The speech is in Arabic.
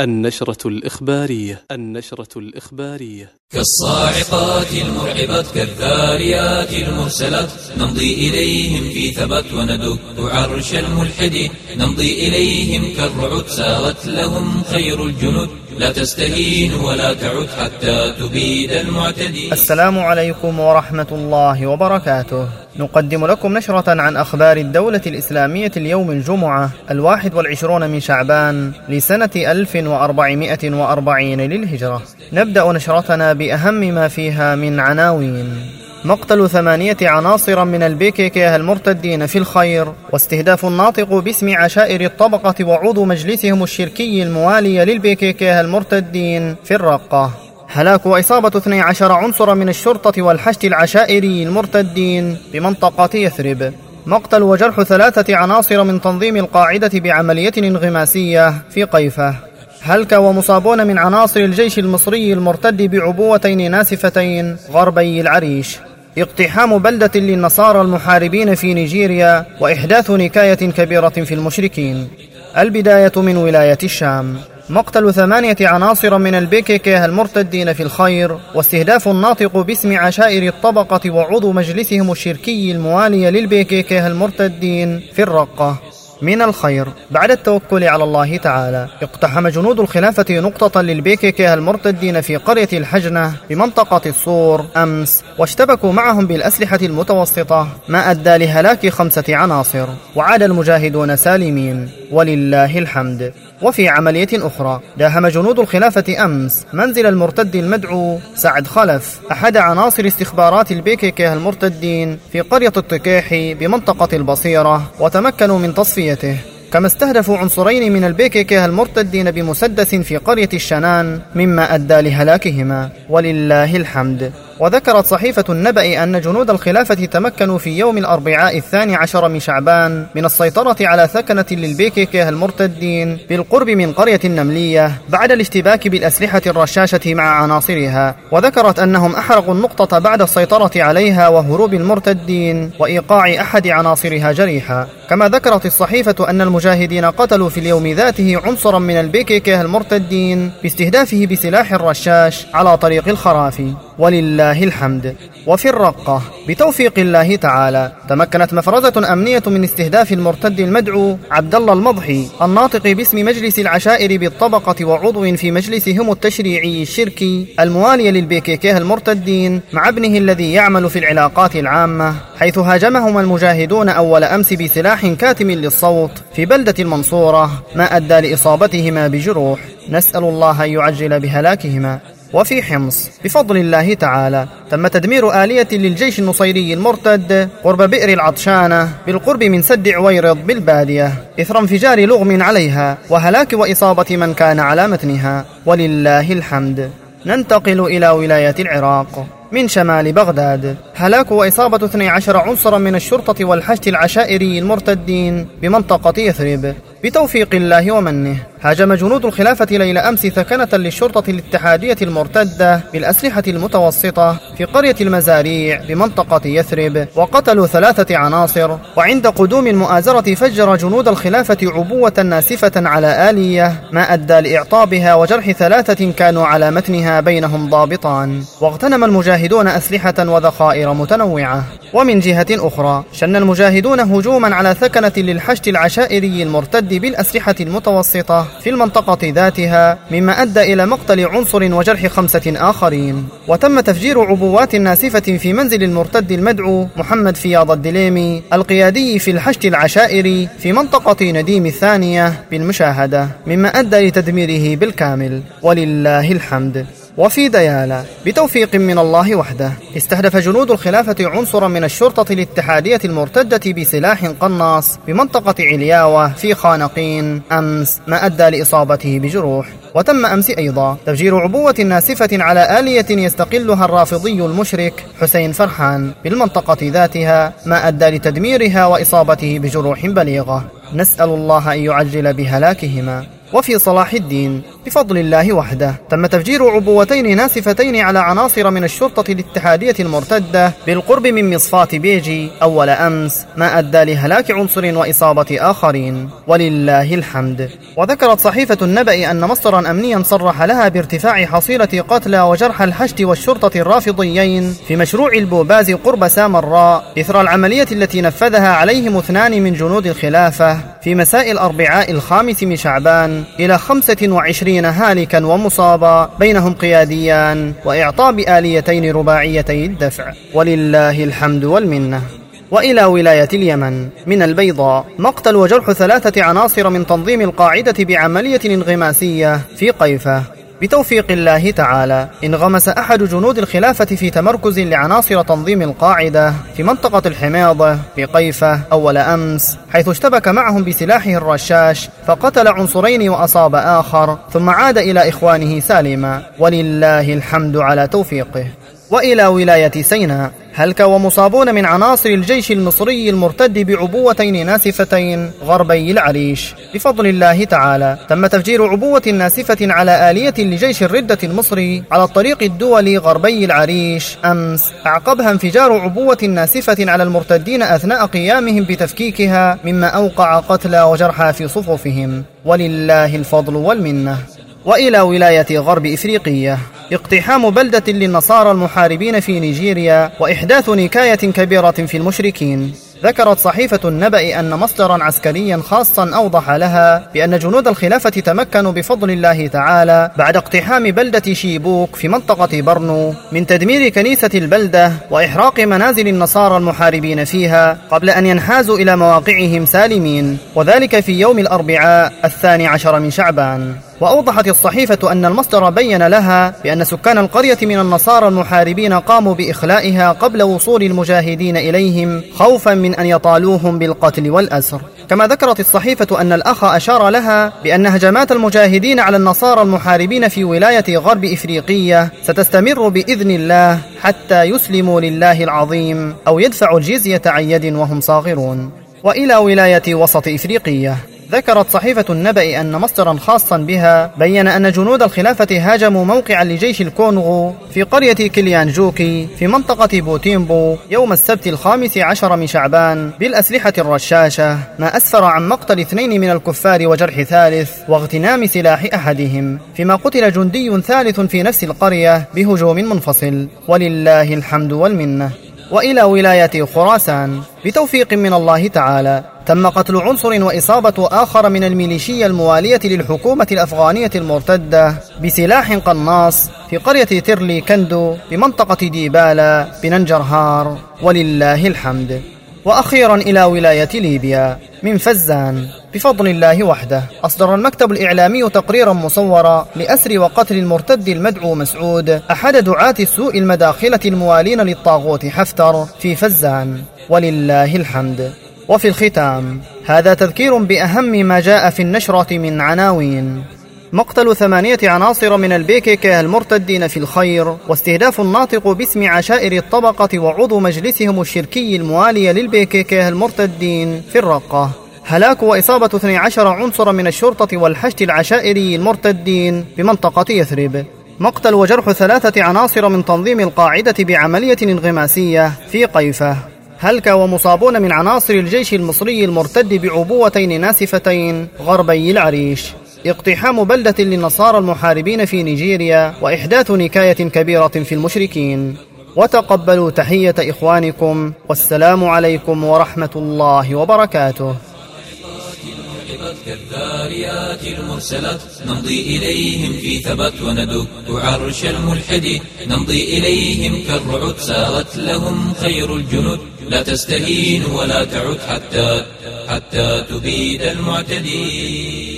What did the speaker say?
النشرة الإخبارية. النشرة الإخبارية. كالصاعقات المرعبات كالذاريات المرسلات نمضي إليهم في ثبات وندك عرش الملحدين نمضي إليهم كالرعد ساغت لهم خير الجنود. لا تستهين ولا تعد حتى تبيد المعتدين السلام عليكم ورحمة الله وبركاته. نقدم لكم نشرة عن أخبار الدولة الإسلامية اليوم الجمعة الواحد والعشرون من شعبان لسنة 1440 للهجرة. نبدأ نشرتنا بأهم ما فيها من عناوين. مقتل ثمانية عناصر من البيكيكيه المرتدين في الخير واستهداف الناطق باسم عشائر الطبقة وعضو مجلسهم الشركي الموالي للبيكيكيه المرتدين في الرقة. هلاك وإصابة 12 عنصر من الشرطة والحشد العشائري المرتدين بمنطقة يثرب. مقتل وجرح ثلاثة عناصر من تنظيم القاعدة بعملية انغماسية في قيفة. هلك ومصابون من عناصر الجيش المصري المرتد بعبوتين ناسفتين غربي العريش؟ اقتحام بلدة للنصارى المحاربين في نيجيريا وإحداث نكاية كبيرة في المشركين. البداية من ولاية الشام. مقتل ثمانية عناصر من البيكيكيه المرتدين في الخير واستهداف الناطق باسم عشائر الطبقة وعضو مجلسهم الشركي الموالي للبيكيكيه المرتدين في الرقة. من الخير. بعد التوكل على الله تعالى اقتحم جنود الخلافة نقطة للبيكيكيه المرتدين في قرية الحجنة بمنطقة الصور أمس واشتبكوا معهم بالأسلحة المتوسطة ما أدى لهلاك خمسة عناصر. وعاد المجاهدون سالمين. ولله الحمد. وفي عملية أخرى داهم جنود الخلافة أمس. منزل المرتد المدعو سعد خلف أحد عناصر استخبارات البيكيكيه المرتدين في قرية الطكيحي بمنطقة البصيرة وتمكنوا من تصفيته كما استهدفوا عنصرين من البيكيكيه المرتدين بمسدس في قرية الشنان مما أدى لهلاكهما. ولله الحمد. وذكرت صحيفة النبأ أن جنود الخلافة تمكنوا في يوم الأربعاء الثاني عشر من شعبان من السيطرة على ثكنة للبيكيكيه المرتدين بالقرب من قرية النملية بعد الاشتباك بالأسلحة الرشاشة مع عناصرها. وذكرت أنهم أحرقوا النقطة بعد السيطرة عليها وهروب المرتدين وإيقاع أحد عناصرها جريحا. كما ذكرت الصحيفة أن المجاهدين قتلوا في اليوم ذاته عنصرا من البيكيكيه المرتدين باستهدافه بسلاح الرشاش على طريق الخرافي. ولله الحمد. وفي الرقة بتوفيق الله تعالى تمكنت مفرزة أمنية من استهداف المرتد المدعو عبد الله المضحي الناطق باسم مجلس العشائر بالطبقة وعضو في مجلسهم التشريعي الشركي الموالي للبيكيكيه المرتدين مع ابنه الذي يعمل في العلاقات العامة حيث هاجمهما المجاهدون أول أمس بسلاح كاتم للصوت في بلدة المنصورة ما أدى لإصابتهما بجروح. نسأل الله أن يعجل بهلاكهما. وفي حمص. بفضل الله تعالى تم تدمير آلية للجيش النصيري المرتد قرب بئر العطشانة بالقرب من سد عويرض بالبادية إثر انفجار لغم عليها وهلاك وإصابة من كان على متنها. ولله الحمد. ننتقل إلى ولاية العراق من شمال بغداد. هلاك وإصابة 12 عنصرا من الشرطة والحشد العشائري المرتدين بمنطقة يثرب. بتوفيق الله ومنه. هاجم جنود الخلافة ليل أمس ثكنة للشرطة الاتحادية المرتدة بالأسلحة المتوسطة في قرية المزاريع بمنطقة يثرب وقتلوا ثلاثة عناصر. وعند قدوم المؤازرة فجر جنود الخلافة عبوة ناسفة على آلية ما أدى لإعطابها وجرح ثلاثة كانوا على متنها بينهم ضابطان. واغتنم المجاهدون أسلحة وذخائر متنوعة. ومن جهة أخرى شن المجاهدون هجوما على ثكنة للحشد العشائري المرتد بالأسلحة المتوسطة في المنطقة ذاتها مما أدى إلى مقتل عنصر وجرح خمسة آخرين. وتم تفجير عبوات ناسفة في منزل المرتد المدعو محمد فياض الدليمي القيادي في الحشد العشائري في منطقة نديم الثانية بالمشاهدة مما أدى لتدميره بالكامل. ولله الحمد. وفي ديالى بتوفيق من الله وحده. استهدف جنود الخلافة عنصرا من الشرطة الاتحادية المرتدة بسلاح قناص بمنطقة علياوة في خانقين. أمس ما أدى لإصابته بجروح. وتم أمس أيضا تفجير عبوة ناسفة على آلية يستقلها الرافضي المشرك حسين فرحان بالمنطقة ذاتها ما أدى لتدميرها وإصابته بجروح بليغة. نسأل الله أن يعجل بهلاكهما. وفي صلاح الدين بفضل الله وحده. تم تفجير عبوتين ناسفتين على عناصر من الشرطة الاتحادية المرتدة بالقرب من مصفاة بيجي أول أمس ما أدى لهلاك عنصر وإصابة آخرين. ولله الحمد. وذكرت صحيفة النبأ أن مصدرا أمنيا صرح لها بارتفاع حصيلة قتلى وجرحى الحشد والشرطة الرافضيين في مشروع البوباز قرب سامراء إثر العملية التي نفذها عليهم اثنان من جنود الخلافة في مساء الأربعاء الخامس من شعبان إلى 25 هالكا ومصابا بينهم قياديان وإعطاء بآليتين رباعيتي الدفع. ولله الحمد والمنة. وإلى ولاية اليمن. من البيضاء مقتل وجرح ثلاثة عناصر من تنظيم القاعدة بعملية انغماسية في قيفة. بتوفيق الله تعالى انغمس أحد جنود الخلافة في تمركز لعناصر تنظيم القاعدة في منطقة الحماضة في قيفة أول أمس حيث اشتبك معهم بسلاحه الرشاش فقتل عنصرين وأصاب آخر ثم عاد إلى إخوانه سالما. ولله الحمد على توفيقه. وإلى ولاية سيناء. هلك ومصابون من عناصر الجيش المصري المرتد بعبوتين ناسفتين غربي العريش؟ بفضل الله تعالى تم تفجير عبوة ناسفة على آلية لجيش الردة المصري على الطريق الدولي غربي العريش أمس. أعقبها انفجار عبوة ناسفة على المرتدين أثناء قيامهم بتفكيكها مما أوقع قتلى وجرحى في صفوفهم. ولله الفضل والمنة. وإلى ولاية غرب إفريقية. اقتحام بلدة للنصارى المحاربين في نيجيريا وإحداث نكاية كبيرة في المشركين. ذكرت صحيفة النبأ أن مصدرا عسكريا خاصا أوضح لها بأن جنود الخلافة تمكنوا بفضل الله تعالى بعد اقتحام بلدة شيبوك في منطقة برنو من تدمير كنيسة البلدة وإحراق منازل النصارى المحاربين فيها قبل أن ينحازوا إلى مواقعهم سالمين. وذلك في يوم الأربعاء الثاني عشر من شعبان. وأوضحت الصحيفة أن المصدر بين لها بأن سكان القرية من النصارى المحاربين قاموا بإخلائها قبل وصول المجاهدين إليهم خوفا من أن يطالوهم بالقتل والأسر. كما ذكرت الصحيفة أن الأخ أشار لها بأن هجمات المجاهدين على النصارى المحاربين في ولاية غرب إفريقية ستستمر بإذن الله حتى يسلموا لله العظيم أو يدفعوا الجزية عن يد وهم صاغرون. وإلى ولاية وسط إفريقية. ذكرت صحيفة النبأ أن مصدرا خاصا بها بين أن جنود الخلافة هاجموا موقعا لجيش الكونغو في قرية كليانجوكي في منطقة بوتيمبو يوم السبت الخامس عشر من شعبان بالأسلحة الرشاشة ما أسفر عن مقتل اثنين من الكفار وجرح ثالث واغتنام سلاح أحدهم. فيما قتل جندي ثالث في نفس القرية بهجوم منفصل. ولله الحمد والمنة. وإلى ولاية خراسان. بتوفيق من الله تعالى. تم قتل عنصر وإصابة آخر من الميليشيا الموالية للحكومة الأفغانية المرتدة بسلاح قناص في قرية تيرلي كندو بمنطقة ديبالا بننجرهار. ولله الحمد. وأخيرا إلى ولاية ليبيا من فزان. بفضل الله وحده. أصدر المكتب الإعلامي تقريرا مصورا لأسر وقتل المرتد المدعو مسعود أحد دعاة السوء المداخلة الموالين للطاغوت حفتر في فزان. ولله الحمد. وفي الختام هذا تذكير بأهم ما جاء في النشرة من عناوين. مقتل ثمانية عناصر من البيكيكا المرتدين في الخير واستهداف الناطق باسم عشائر الطبقة وعضو مجلسهم الشركي الموالي للبيكيكا المرتدين في الرقة. هلاك وإصابة 12 عنصر من الشرطة والحشد العشائري المرتدين بمنطقة يثرب. مقتل وجرح ثلاثة عناصر من تنظيم القاعدة بعملية انغماسية في قيفة. هلك ومصابون من عناصر الجيش المصري المرتد بعبوتين ناسفتين غربي العريش؟ اقتحام بلدة للنصارى المحاربين في نيجيريا وإحداث نكاية كبيرة في المشركين. وتقبلوا تحية إخوانكم والسلام عليكم ورحمة الله وبركاته. كالذاريات المرسلات. نمضي إليهم في ثبات وندك عرش الملحد. نمضي إليهم كالرعد سارت لهم خير الجنود. لا تستهين ولا تعد حتى حتى تبيد المعتدين.